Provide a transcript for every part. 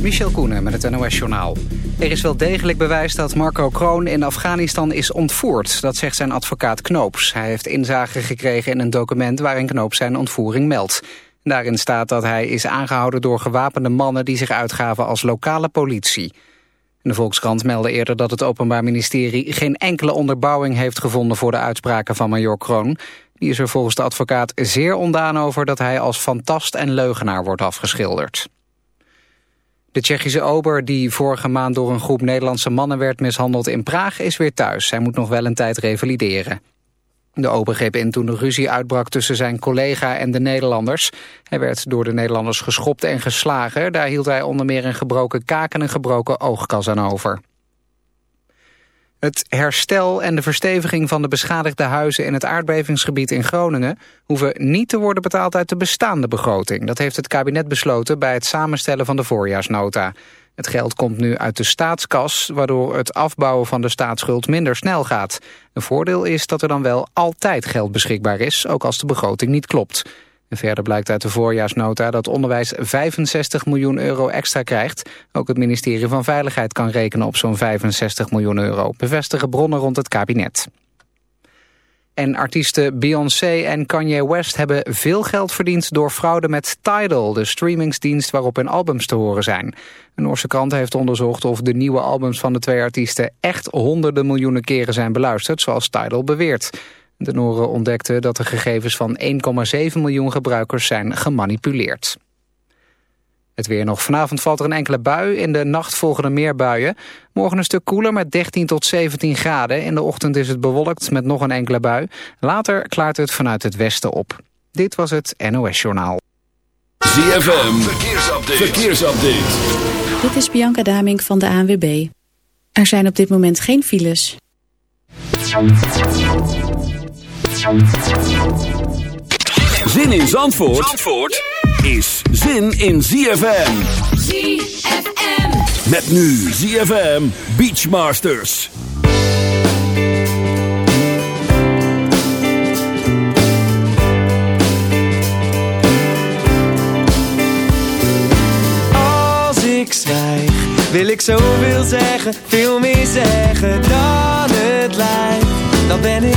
Michel Koenen met het NOS-journaal. Er is wel degelijk bewijs dat Marco Kroon in Afghanistan is ontvoerd. Dat zegt zijn advocaat Knoops. Hij heeft inzage gekregen in een document waarin Knoops zijn ontvoering meldt. Daarin staat dat hij is aangehouden door gewapende mannen... die zich uitgaven als lokale politie. De Volkskrant meldde eerder dat het Openbaar Ministerie... geen enkele onderbouwing heeft gevonden voor de uitspraken van Major Kroon. Die is er volgens de advocaat zeer ondaan over... dat hij als fantast en leugenaar wordt afgeschilderd. De Tsjechische ober die vorige maand door een groep Nederlandse mannen werd mishandeld in Praag is weer thuis. Hij moet nog wel een tijd revalideren. De ober greep in toen de ruzie uitbrak tussen zijn collega en de Nederlanders. Hij werd door de Nederlanders geschopt en geslagen. Daar hield hij onder meer een gebroken kaak en een gebroken oogkas aan over. Het herstel en de versteviging van de beschadigde huizen in het aardbevingsgebied in Groningen hoeven niet te worden betaald uit de bestaande begroting. Dat heeft het kabinet besloten bij het samenstellen van de voorjaarsnota. Het geld komt nu uit de staatskas, waardoor het afbouwen van de staatsschuld minder snel gaat. Een voordeel is dat er dan wel altijd geld beschikbaar is, ook als de begroting niet klopt. Verder blijkt uit de voorjaarsnota dat onderwijs 65 miljoen euro extra krijgt. Ook het ministerie van Veiligheid kan rekenen op zo'n 65 miljoen euro, bevestigen bronnen rond het kabinet. En artiesten Beyoncé en Kanye West hebben veel geld verdiend door fraude met Tidal, de streamingsdienst waarop hun albums te horen zijn. Een Noorse krant heeft onderzocht of de nieuwe albums van de twee artiesten echt honderden miljoenen keren zijn beluisterd, zoals Tidal beweert. De Noren ontdekten dat de gegevens van 1,7 miljoen gebruikers zijn gemanipuleerd. Het weer nog. Vanavond valt er een enkele bui. In de nacht volgen er meer buien. Morgen een stuk koeler met 13 tot 17 graden. In de ochtend is het bewolkt met nog een enkele bui. Later klaart het vanuit het westen op. Dit was het NOS Journaal. ZFM. Verkeersupdate. Verkeersupdate. Dit is Bianca Damink van de ANWB. Er zijn op dit moment geen files. Zin in Zandvoort, Zandvoort is zin in ZFM. ZFM. Met nu ZFM Beachmasters. Als ik zwijg, wil ik zoveel zeggen, veel meer zeggen dan het lijkt. Dan ben ik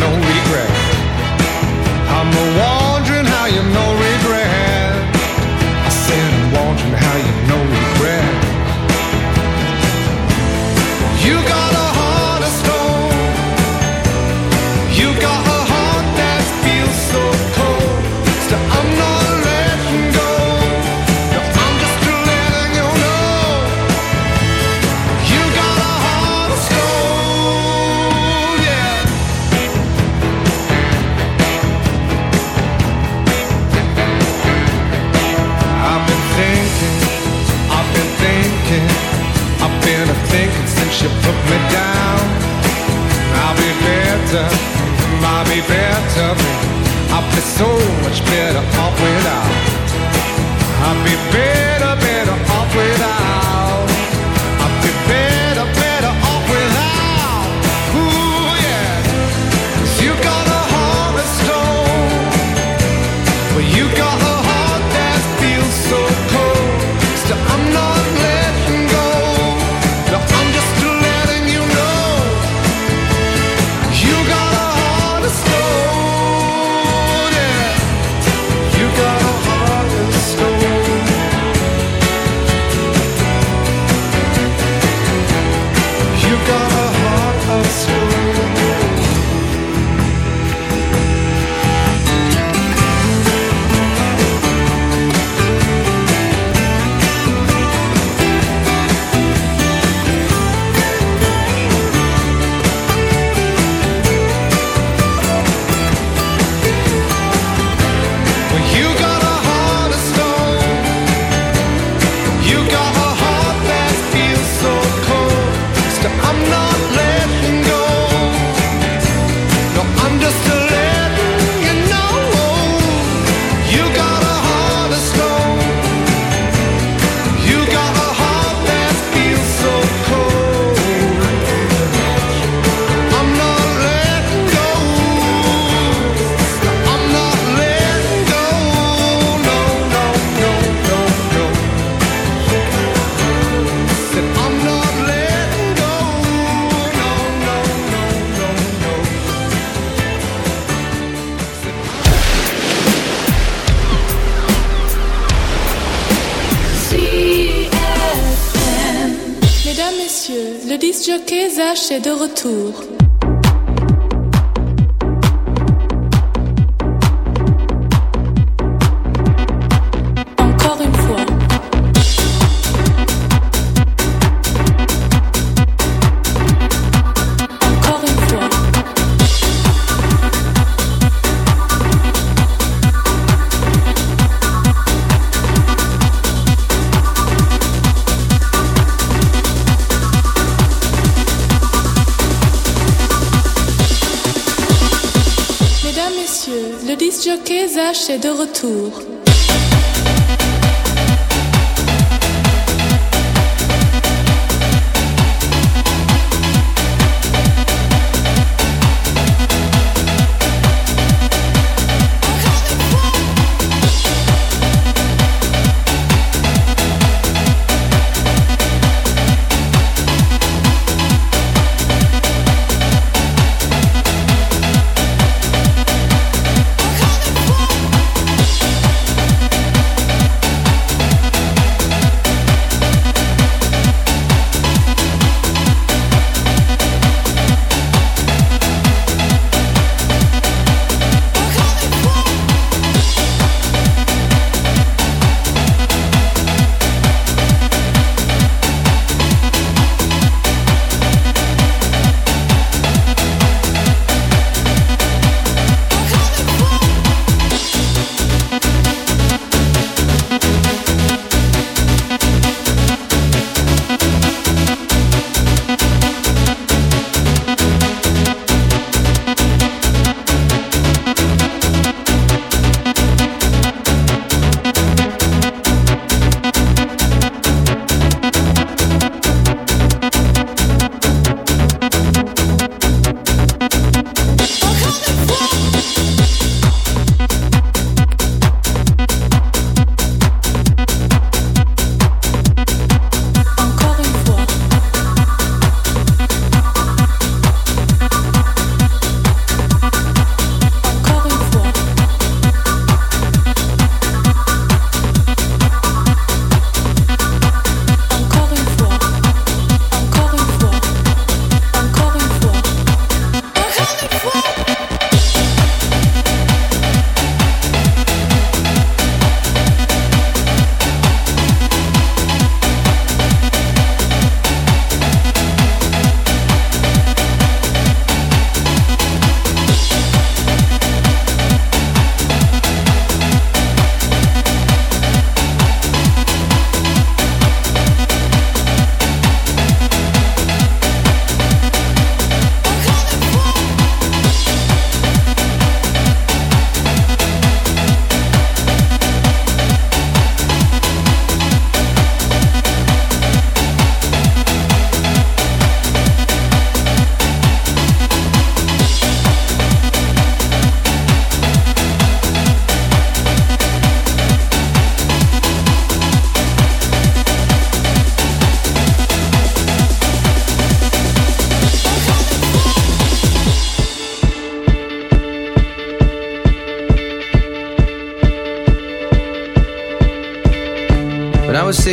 Não. no. better. It might be better. I'll be so much better. de retour. marché de retour.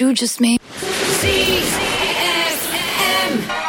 You just made. If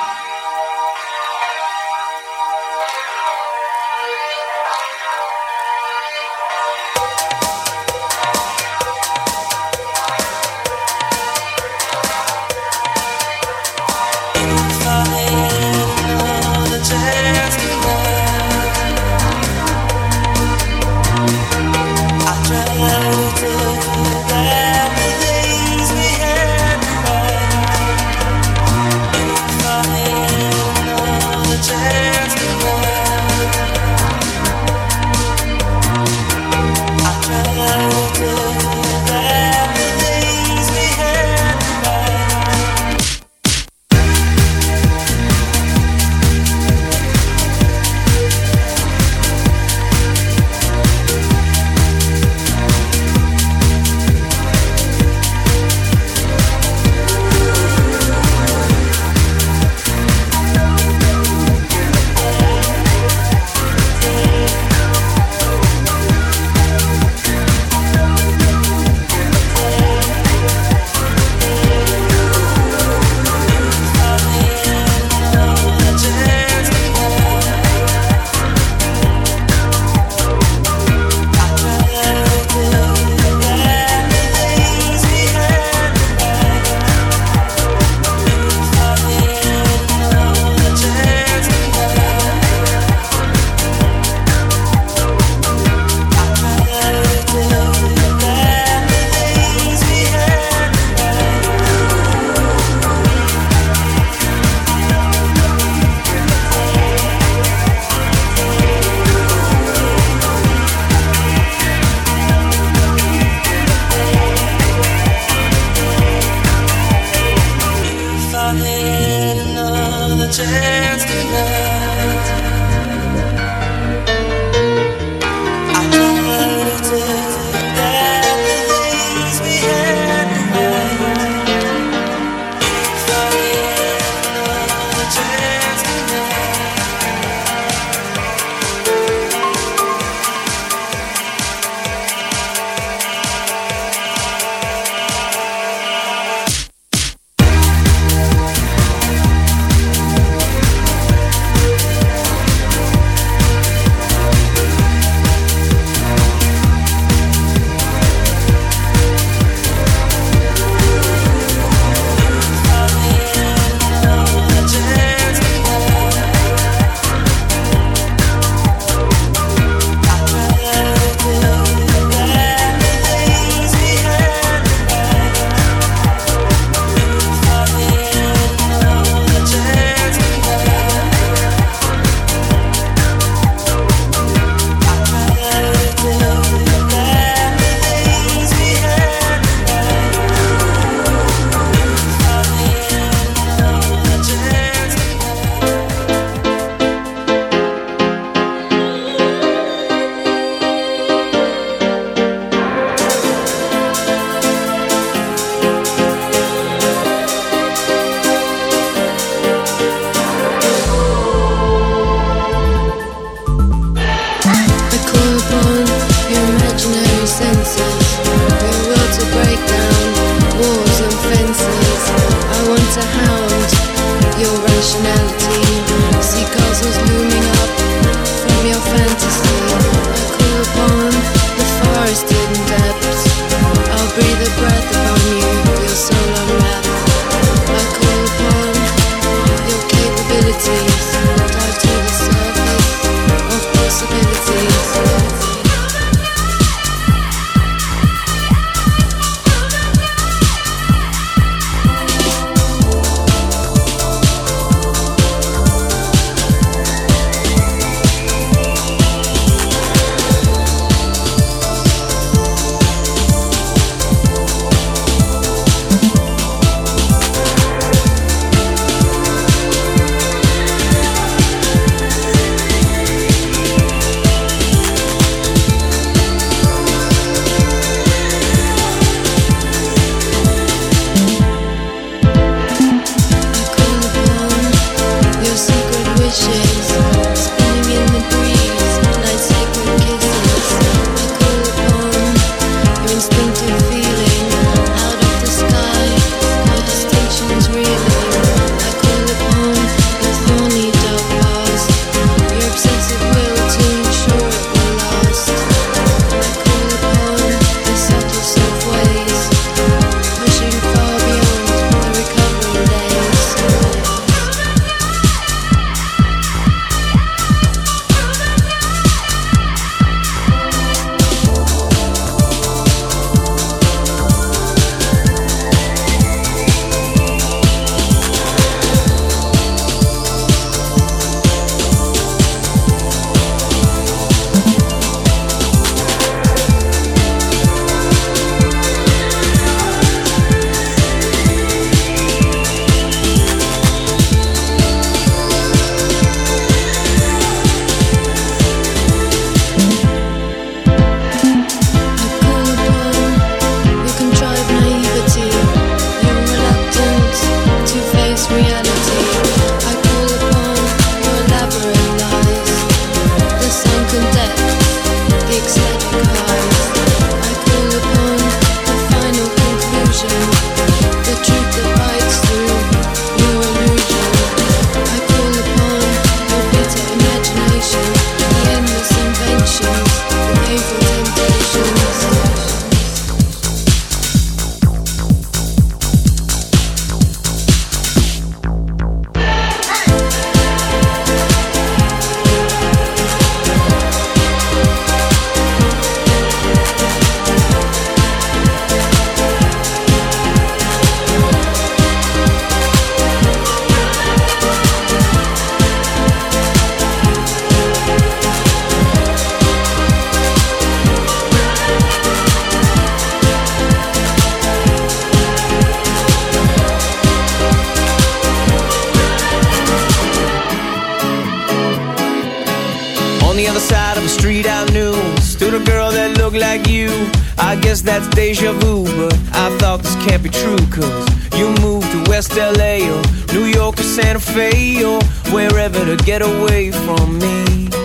Santa Fe or wherever to get away from me.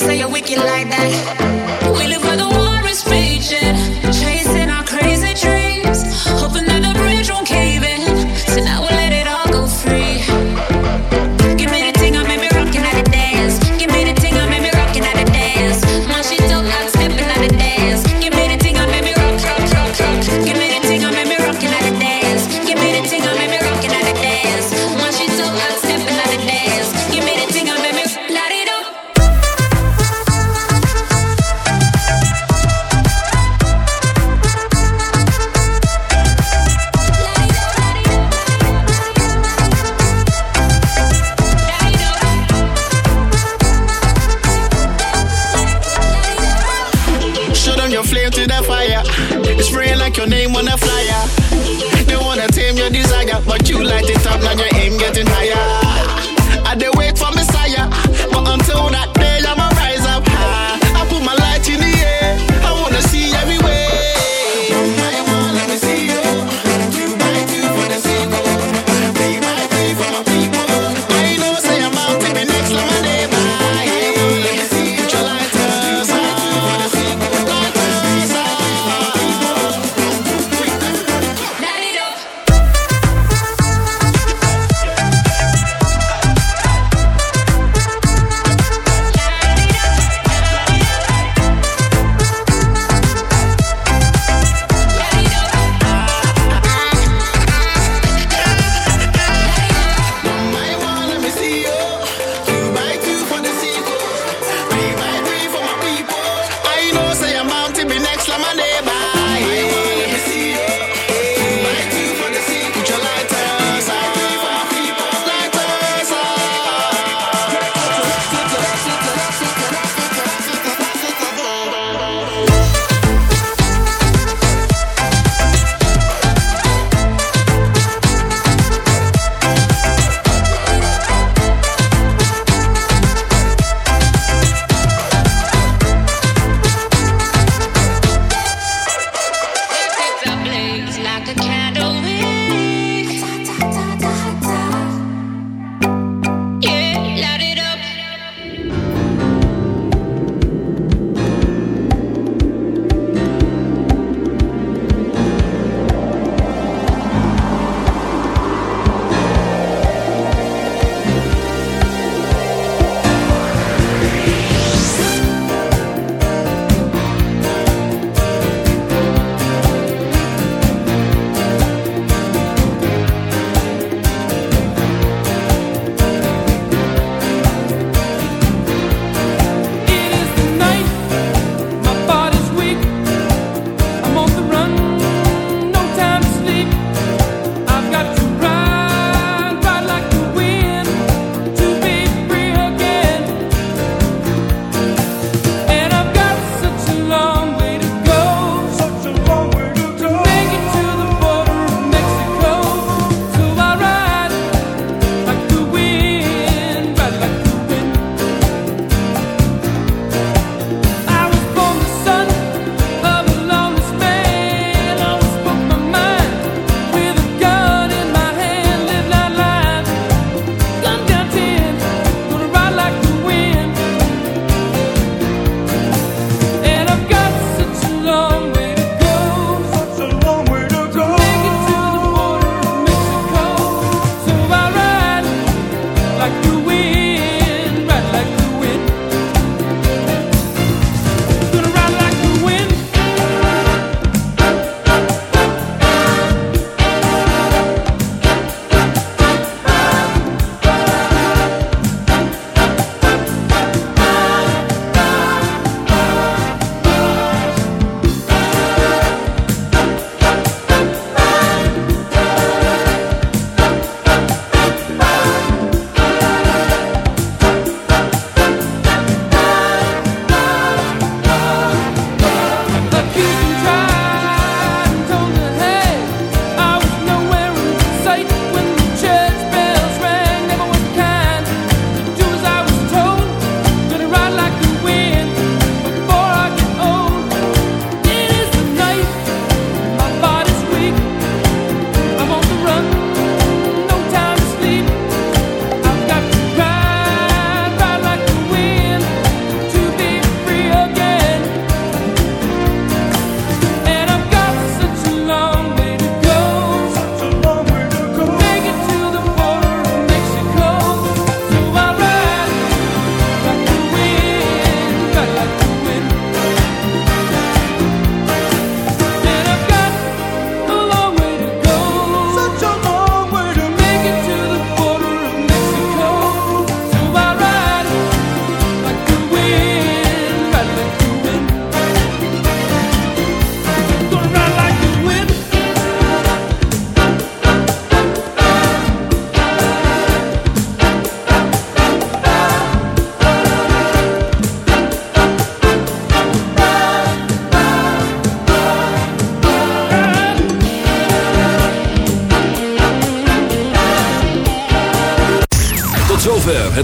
say you're wicked like that.